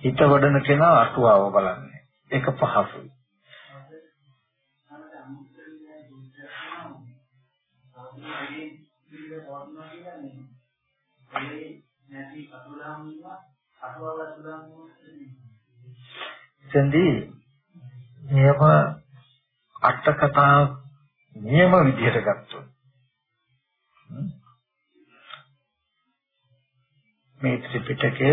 හිත වඩන කෙනා අටුවාව බලන්නේ. ඒක පහසුයි. එතෙන්දී නියම අට කතා නියම විදිහට ගත්තොත්. මේ ත්‍රිපිටකය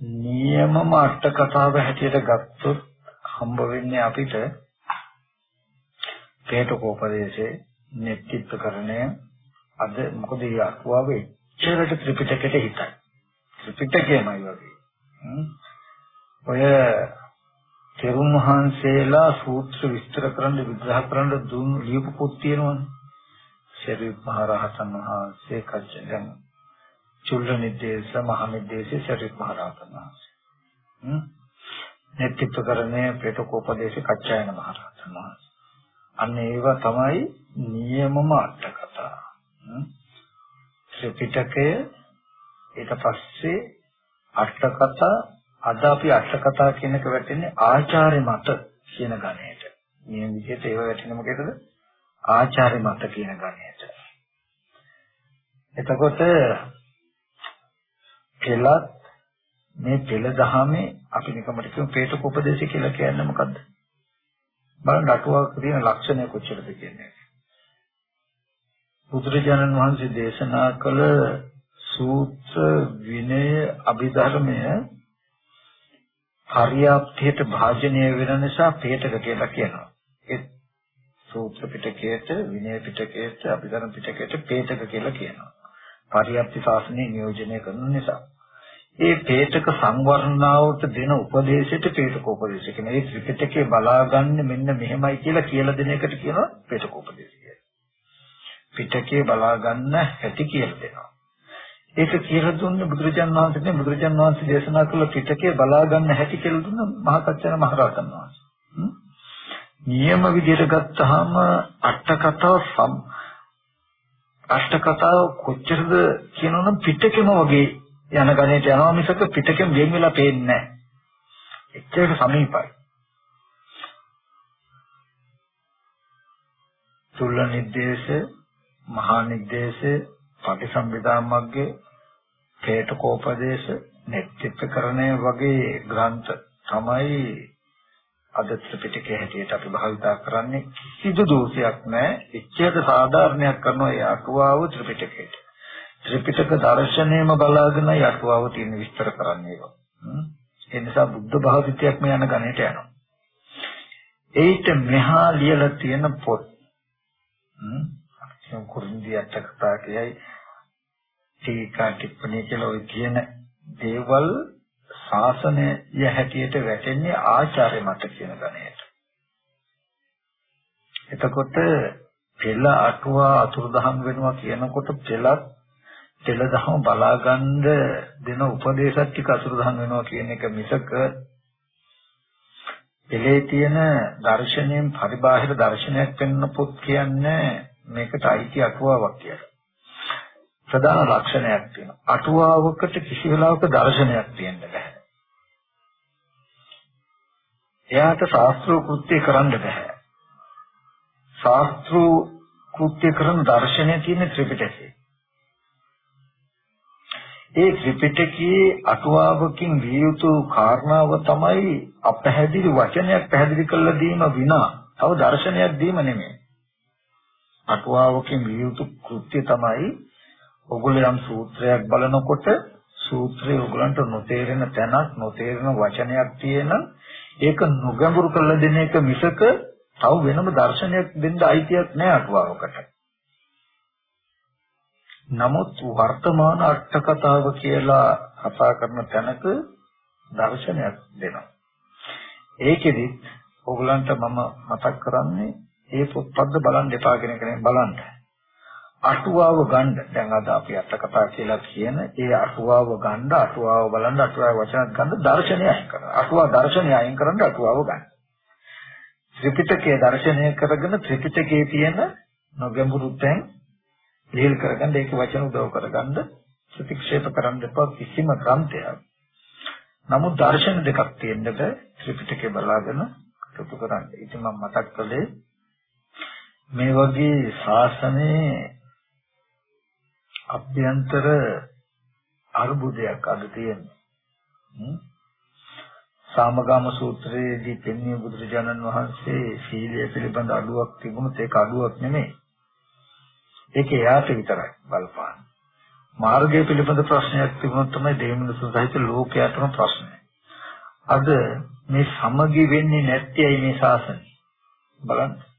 නියමම අට කතාව හැටියට ගත්තොත් හම්බ වෙන්නේ අපිට හේතුකෝපදේශේ නෙත්‍ත්වකරණය අද මොකද මේ අකුවාව එච්චරට ත්‍රිපිටකයට හිතයි. ත්‍රිපිටකයමයි වගේ. ඔය තෙරුන් වහන්සේලා සූත්‍ර විස්තර කරන්න විග්‍රහ කරන්න දුන් ලියපු පොත් තියෙනවනේ. ශරීර මහරහතන් වහන්සේ කච්චෙන් චුල්ල නිදේශ මහ නිදේශ ශරීර මහරහතන් වහන්සේ. හ්ම්. නෙත්‍ත්වකරණය ප්‍රේතකෝපදේශ කච්චායන මහරහතන් වහන්සේ. අන්න ඒවා තමයි නියමම අට කතා. ත්‍රිපිටකය ඊට පස්සේ අට කතා අද අපි අට කතා කියන එක වැටෙන්නේ ආචාර්ය මත කියන ගණයට. මේ විදිහට ඒව වැටෙන්නේ මොකේද? ආචාර්ය මත කියන ගණයට. එතකොට කෙලත් මේ පෙළ දහමේ අපි නිකමට කියමු පේතක උපදේශය කියලා කියන්නේ මොකද්ද? බලන්න අටුවාවක තියෙන ලක්ෂණය කොච්චරද කියන්නේ. බුදුරජාණන් වහන්සේ දේශනා කළ සූත්‍ර විනය අභිධර්මය පර්යාප්තයට භාජනය වෙන නිසා පේටක කියලා කියනවා. ඒ සූත්‍ර පිටකයට, විනය පිටකයට, අභිධර්ම පිටකයට පේටක කියලා කියනවා. පර්යාප්ති ශාසනය නියෝජනය කරන නිසා. ඒ පේටක සංවර්ණාවට දෙන උපදේශයට පේටක උපදේශ කියන ඒ ත්‍රිපිටකේ බලාගන්න මෙන්න මෙහෙමයි කියලා කියලා දෙන එකට කියනවා පේටක උපදේශ කියලා. පිටකේ බලාගන්න හැටි කියලා දෙනවා. ඒක කියලා දුන්න බුදුරජාන් වහන්සේනේ බුදුරජාන් වහන්සේ දේශනා කළ පිටකේ බලා ගන්න හැටි කියලා දුන්න මහසත්‍යන මහරහතන් වහන්සේ. නියම විදිහට ගත්තාම අට කතාව සම් අෂ්ට කතාව කොච්චරද කියනවනම් පිටකෙම වගේ යන ගණයට යනවා මිසක පිටකෙම වෙන් වෙලා පේන්නේ නැහැ. එච්චරට සමීපයි. තුල නිर्देश මහා නිर्देश පටිසම්භිදා මග්ගේ හේතුකෝපදේශ නෙත්‍ත්‍යකරණය වගේ ග්‍රන්ථ තමයි අද ත්‍රිපිටකයේ හැටියට අපි භාවිතා කරන්නේ. කිසිදු දෝෂයක් නැහැ. එච්චර සාධාරණයක් කරනවා ඒ අටුවාව ත්‍රිපිටකයට. ත්‍රිපිටක දර්ශනයම බලාගෙන යටුවාව තියෙන විස්තර කරන්නේ ඒක ඒ නිසා බුද්ධ භාවිතයක් මේ යන ගණයට යනවා. ඒිට මෙහා ලියලා තියෙන පොත්. කුරුන්දියට කතා කියයි ටීකා ටිප්පණී කියලා ওই කියන දේවල් ශාසනය හැටියට වැටෙන්නේ ආචාර්ය මත කියන ගණයට. එතකොට පෙළ අටුවා අතුරුදහන් වෙනවා කියනකොට පෙළත් පෙළ දහම බලාගන්න දෙන උපදේශත් ටික අතුරුදහන් වෙනවා කියන එක මිසක පෙළේ තියෙන දර්ශනයෙන් පරිබාහිර දර්ශනයක් වෙන්න පොත් කියන්නේ මේකට අයිති අටුවාවක් කියලා. ප්‍රධාන ලක්ෂණයක් තියෙනවා. අටුවාවකට කිසි වෙලාවක දර්ශනයක් තියෙන්න බෑ. එයාට ශාස්ත්‍රීය කෘත්‍ය කරන්න බෑ. ශාස්ත්‍රීය කෘත්‍ය කරන දර්ශනය තියෙන ත්‍රිපිටකයේ. ඒ ත්‍රිපිටකයේ අටුවාවකින් විය යුතු කාරණාව තමයි අපහැදිලි වචනයක් පැහැදිලි කරලා දීම විනා තව දර්ශනයක් දීම නෙමෙයි. අටුවාවකින් විය යුතු කෘත්‍ය තමයි ඔගොල්ලෝ යම් සූත්‍රයක් බලනකොට සූත්‍රයේ ඔයගලන්ට නොතේරෙන තැනක් නොතේරෙන වචනයක් තියෙන ඒක නොගැඹුරු කරලා දෙන එක මිසක තව වෙනම දර්ශනයක් දෙන්න අයිතියක් නැහැ අටුවාවකට. නමුත් වර්තමාන අර්ථ කතාව කියලා කතා කරන තැනක දර්ශනයක් දෙනවා. ඒකෙදි ඕගලන්ට මම මතක් කරන්නේ ඒ පොත්පත් බලන්න එපා කියන කෙනෙක් බලන්න. අටුවාව ගන්න දැන් අද අපි අට කතා කියලා කියන ඒ අටුවාව ගන්න අටුවාව බලන්න අටුවාව වචන ගන්න දර්ශනය අයින් කරනවා. අටුවා දර්ශනය අයින් කරන්න අටුවාව ගන්න. ත්‍රිපිටකයේ දර්ශනය කරගෙන ත්‍රිපිටකයේ තියෙන නොගැඹුරු තැන් ලියල් කරගන්න ඒක වචන උදව් කරගන්න ප්‍රතික්ෂේප කරන්න එපා කිසිම ග්‍රන්ථයක්. නමුත් දර්ශන දෙකක් තියෙන්නට ත්‍රිපිටකය බලාගෙන කටයුතු කරන්න. ඉතින් මම මතක් කළේ මේ වගේ ශාසනයේ අභ්‍යන්තර අරුබුදයක් අද තියෙනවා. සාමගාම සූත්‍රයේදී පෙන්වී බුදුරජාණන් වහන්සේ සීලය පිළිබඳ අඩුවක් තිබුණොත් ඒක අඩුවක් නෙමෙයි. ඒක එයාට විතරයි බලපාන. මාර්ගය පිළිබඳ ප්‍රශ්නයක් තිබුණොත් තමයි දෙවියන්සු සහිත ලෝකයටම ප්‍රශ්නය. අද මේ සමගි වෙන්නේ නැත්තේයි මේ ශාසනය. බලන්න.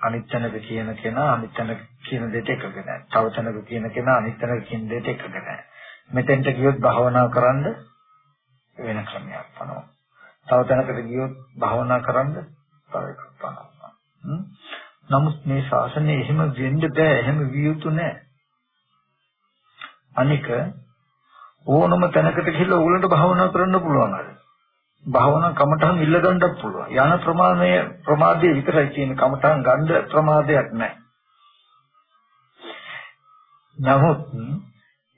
අනිත්‍යනක කියන කෙනා අනිත්‍යනක කියන දෙයට එකග නැහැ. තව තැනක කියන කෙනා අනිත්‍යනක කියන දෙයට එකග නැහැ. මෙතෙන්ට ගියොත් භාවනා කරන්න වෙන ක්‍රමයක් පනවනවා. තව තැනකට ගියොත් භාවනා කරන්න තව එකක් පනවනවා. නමුත් මේ ශාසනය එහෙම වෙන්න බෑ එහෙම විය යුතු නෑ අනික ඕනම තැනකට ගිහිල්ලා ඕගලන්ට භාවනා කරන්න පුළුවන් අර භාවනා කමටහන් ඉල්ල ගන්නත් පුළුවන් යන ප්‍රමාණය ප්‍රමාදයේ විතරයි තියෙන කමටහන් ගන්න ප්‍රමාදයක් නෑ නමුත්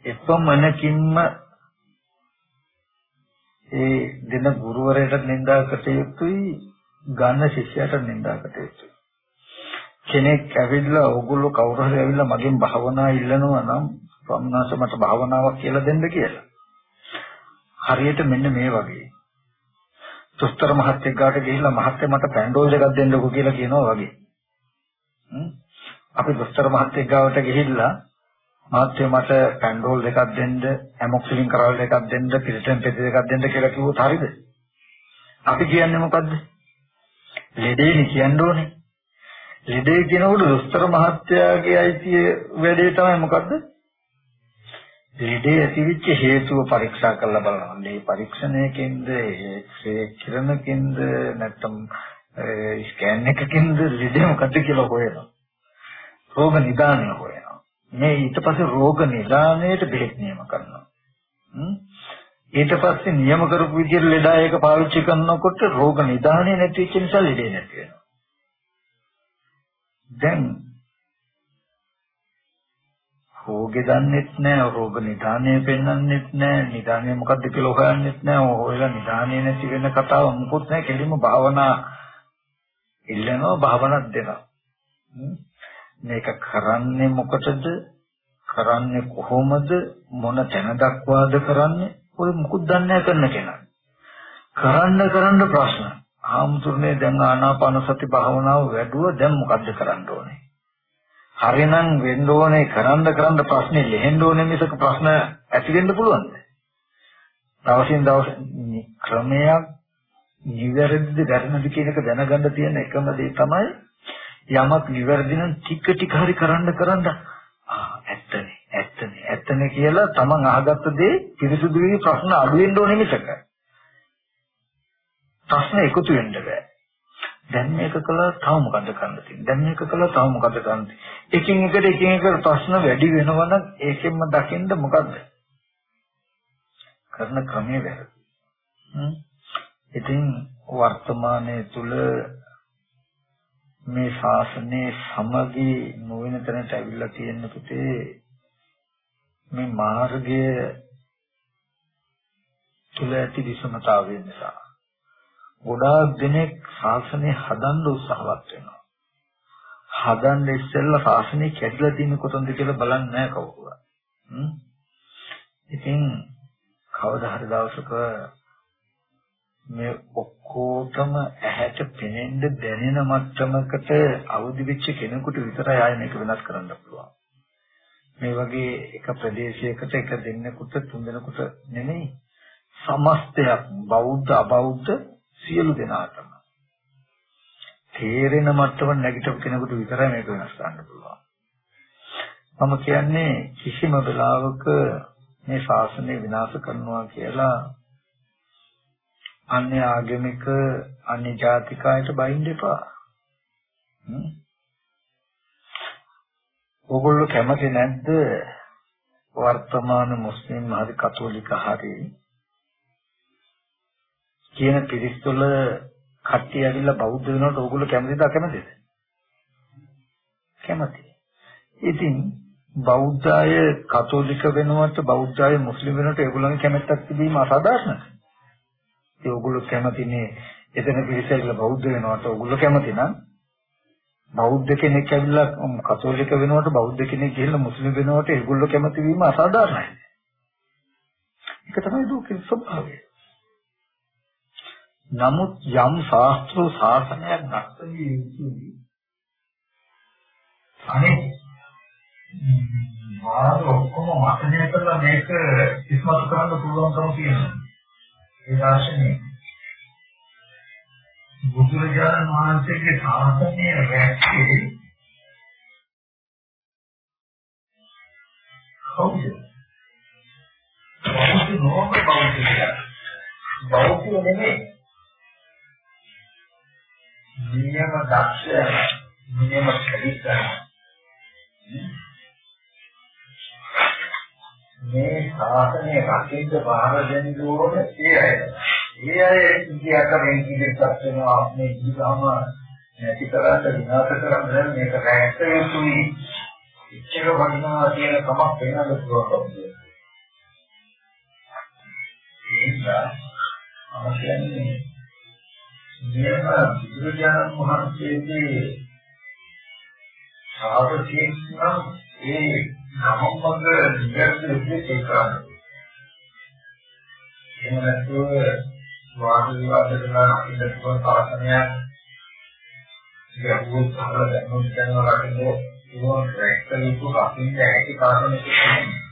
එපමණකින්ම ඒ දෙන ගුරුවරයාට නින්දා කට යුතුයි ගන්න ශිෂ්‍යයාට නින්දා කට යුතුයි කෙනෙක් ඇවිල්ලා ඕගොල්ලෝ කවුරු හරි ඇවිල්ලා මගෙන් භාවනා ඉල්ලනවා නම් ස්වාමීනාස මට භාවනාවක් කියලා දෙන්න කියලා. හරියට මෙන්න මේ වගේ. සුස්තර මහත්තයෙක් ගාට ගිහිල්ලා මහත්තයා මට පැන්ඩෝල් දෙකක් දෙන්නකෝ කියලා කියනවා වගේ. අපි සුස්තර මහත්තයෙක් ගාවට ගිහිල්ලා මහත්තයා මට පැන්ඩෝල් දෙකක් දෙන්න, ඇමොක්සිලින් කරල් දෙකක් දෙන්න, පිරිටන් පෙති දෙකක් දෙන්න කියලා කිව්වොත් හරිද? අපි කියන්නේ මොකද්ද? ලෙඩේනි කියන්න ඕනේ. ලෙඩේ කියනකොට දොස්තර මහත්තයාගේ අයිතිය වැඩේ තමයි මොකද්ද? ලෙඩේ ඇතිවෙච්ච හේතුව පරීක්ෂා කරලා බලනවා. මේ පරීක්ෂණයකින්ද ඒ කිරණකින්ද නැත්නම් ස්කෑන් එකකින්ද ලෙඩේ මොකද්ද කියලා හොයනවා. රෝග නිදානය හොයනවා. මේ ඊට පස්සේ රෝග නිදානයට බෙහෙත් නියම කරනවා. ඊට පස්සේ නියම කරපු විදිහට ලෙඩා ඒක පාවිච්චි කරනකොට රෝග නිදානය නැති වෙච්ච නිසා ලෙඩේ නැති වෙනවා. දැන් රෝගේ දන්නෙත් නෑ රෝග නිදානය පෙන්වන්නෙත් නෑ නිදානය මොකද්ද කියලා හොයන්නෙත් නෑ. ඔයලා නිදානය නැති වෙන කතාව මොකුත් නෑ. කෙලින්ම භාවනා ඉල්ලනවා භාවනාවක් දෙනවා. මේක කරන්නේ මොකටද? කරන්නේ කොහොමද? මොන තැන දක්වාද කරන්නේ? ඔය මුකුත් දන්නේ නැහැ කරන කෙනා. කරන්න කරන්න ප්‍රශ්න. ආමුතුනේ දැන් ආනාපාන සති භාවනාව වැඩුව දැන් මොකද්ද කරන්න ඕනේ? හරිනම් වෙන්න ඕනේ කරන්න කරන්න ප්‍රශ්නේ ලෙහෙන්න ඕනේ මිසක ප්‍රශ්න ඇති වෙන්න පුළුවන්ද? දවසින් දවස ක්‍රමයක් නිවැරදිද වැරදිද කියන එක දැනගන්න තියෙන එකම දේ තමයි යමක් නිවැරදි නම් ටික ටික හරි කරන්න කරන්න ආ ඇත්තනේ ඇත්තනේ ඇත්තනේ කියලා තමන් අහගත්ත දේ පිරිසුදු වී ප්‍රශ්න අඩු වෙන්න ඕනේ මිසක ප්‍රශ්න එකතු වෙන්න බෑ. දැන් මේක කළා තව මොකද කරන්න තියෙන්නේ? දැන් මේක කළා තව මොකද කරන්න තියෙන්නේ? එකින් එකට එකින් එකට ප්‍රශ්න වැඩි වෙනවා නම් ඒකෙන්ම දකින්න මොකද්ද? කරන ක්‍රමයේ වැරදි. ඉතින් වර්තමානයේ තුල මේ ශාසනයේ සමගි නොවන තැනට ඇවිල්ලා තියෙන පුතේ මේ මාර්ගය තුල ඇති විසමතාවය නිසා ගොඩාක් දෙනෙක් ශාසනය හදන්න උත්සාහවත් වෙනවා. හදන්න ඉස්සෙල්ලා ශාසනය කැඩලා තියෙන කොතනද කියලා බලන්නේ නැහැ කවුරුවත්. ඉතින් කවදා හරි දවසක මේ ඔක්කොටම ඇහැට පෙනෙන්න දැනෙන මට්ටමකට අවදි වෙච්ච කෙනෙකුට විතරයි ආය මේක වෙනස් කරන්න පුළුවන්. මේ වගේ එක ප්‍රදේශයකට එක දෙන්නෙකුට තුන් දෙනෙකුට නෙමෙයි සමස්තයක් බෞද්ධ අබෞද්ධ සියලු දෙනාටම තේරෙන මට්ටම නැගිටපු කෙනෙකුට විතරයි මේක වෙනස් කරන්න පුළුවන්. මම කියන්නේ කිසිම වෙලාවක මේ ශාසනය විනාශ කරනවා කියලා අන්‍ය ආගමික අන්‍ය ජාතිකයට බයින්න එපා. ඕගොල්ලෝ කැමති නැද්ද වර්තමාන මුස්ලිම් හරි කතෝලික හරි කියන පිරිස්වල කට්ටිය ඇවිල්ලා බෞද්ධ වෙනකොට ඕගොල්ලෝ කැමතිද අකමැතිද? කැමති. ඉතින් බෞද්ධ අය කතෝලික වෙනවට බෞද්ධ අය මුස්ලිම් වෙනවට ඒගොල්ලන්ගේ කැමැත්තක් තිබීම අසාධාරණයි. ඒ ඔගොල්ලෝ කැමතිනේ එතන පිළිසෙල්ල බෞද්ධ වෙනවට ඔගොල්ලෝ කැමති නම් බෞද්ධ කෙනෙක් ඇවිල්ලා කතෝලික වෙනවට බෞද්ධ කෙනෙක් ගිහිල්ලා මුස්ලිම් වෙනවට ඒගොල්ලෝ කැමති වීම අසාධාරණයි. ඒක තමයි දුකේ ස්වභාවය. නමුත් යම් ශාස්ත්‍ර ශාසනයක් නැත්නම් යුතුයි. අනේ මාර ඔක්කොම මතනය කරලා මේක ඉස්මතු කරන්න පුළුවන්කම තියෙනවා. ඒ දාර්ශනික බුදුරජාණන් වහන්සේගේ ශාසනය රැක්කේ කවුද? බෞද්ධ නෝම බෞද්ධය. බෞද්ධ නෙමෙයි. නියම දක්ෂ නියම කලිතා. මේ ශාසනය රකින්න බාර දෙන්න ඕන ඒ අය. ඒ අය ඉතිහාස මේ ඉදිරියට වෙනවා මේ ජීවම නැති කරන්න විනාශ කරන්න මේක රැස්ත යුතුයි. ඉච්ඡක වටිනවා කියන කමක් වෙනද පුළුවන්. ඒනිසා මම කියන්නේ මෙයම බුදුරජාණන් වහන්සේගේ ශ්‍රාවකයෙක් නම් ඒ නමමග නිගර්ශනයේ ඒකාන. එහෙම නැත්නම් වාද විවාද කරන අපිට පුළුවන් පාසනයක් යහුවත් සමල දැනුම් ගන්න රකින්න පුළුවන් රැක්කල යුතු අපිට ඇති පාසනයක් තියෙනවා.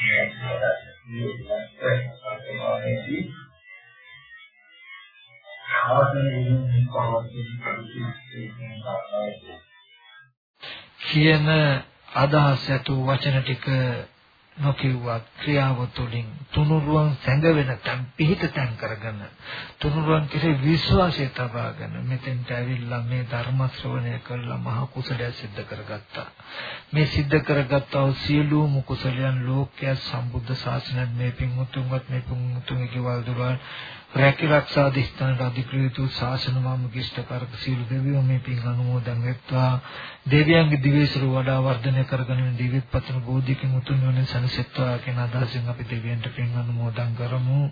මේක කියන අදහස් ඇතු වචන ටික නොකියුවත් ක්‍රියාව තුළින් තුනුරුවන් සැඟවෙන තැන් පිහිට තැන් කරගෙන තුනුරුවන් කෙරේ විශ්වාසය තබාගෙන මෙතෙන්ට ඇවිල්ලා මේ ධර්ම ශ්‍රවණය කළා මහ කුසලය සිද්ධ කරගත්තා. මේ සිද්ධ කරගත්තා වූ සියලුම කුසලයන් ලෝකයේ සම්බුද්ධ ශාසනයත් මේ පින්වුතුන්වත් මේ පින්වුතුන්ගේ ගෙවල් දොරවල් රැකිරක්ෂා දිස්ත්‍රාන්ත අධිකෘත ශාසන මාමුගිෂ්ඨකාරක සීල දෙවියෝ මේ පින් අනුමෝදන් වෙත්වා. දෙවියන්ගේ දිවිසුරු වඩා වර්ධනය කරගෙන දිවිත් පතන බෝධිකින් උතුම් වන සනසෙත්වා කියන අදහසින් අපි දෙවියන්ට පින් අනුමෝදන් කරමු.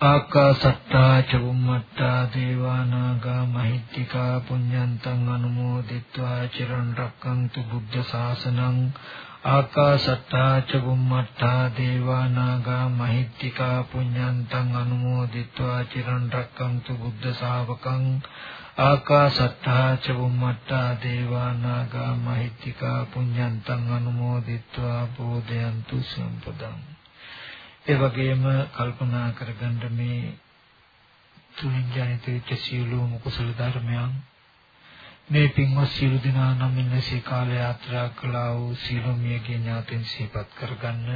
ආකාසත්තා චුම්මත්තා දේවානාගා මහිත්‍තිකා පුඤ්ඤන්තං අනුමෝදිත්වා චිරන් රක්කන්තු බුද්ධ ශාසනං. ආකාසත්තා ච බුම්මත්තා දේවා නාග මහිත්‍තිකා පුඤ්ඤන්තං අනුමෝදිත්වා චිරන් රැක්කන්තු බුද්ධ ශාවකං. ආකාසත්තා ච බුම්මත්තා දේවා නාග මහිත්‍තිකා පුඤ්ඤන්තං අනුමෝදිත්වා බෝධයන්තු සම්පදං. ඒ වගේම කල්පනා කරගන්න මේ තුලින් ජනිත වෙච්ච සියලුම කුසල ධර්මයන් මේ පින්වත් සියලු දෙනා නම් මෙසේ කාල යාත්‍රා කළා වූ සියලු මියගේ ඥාතීන් සිහිපත් කරගන්න.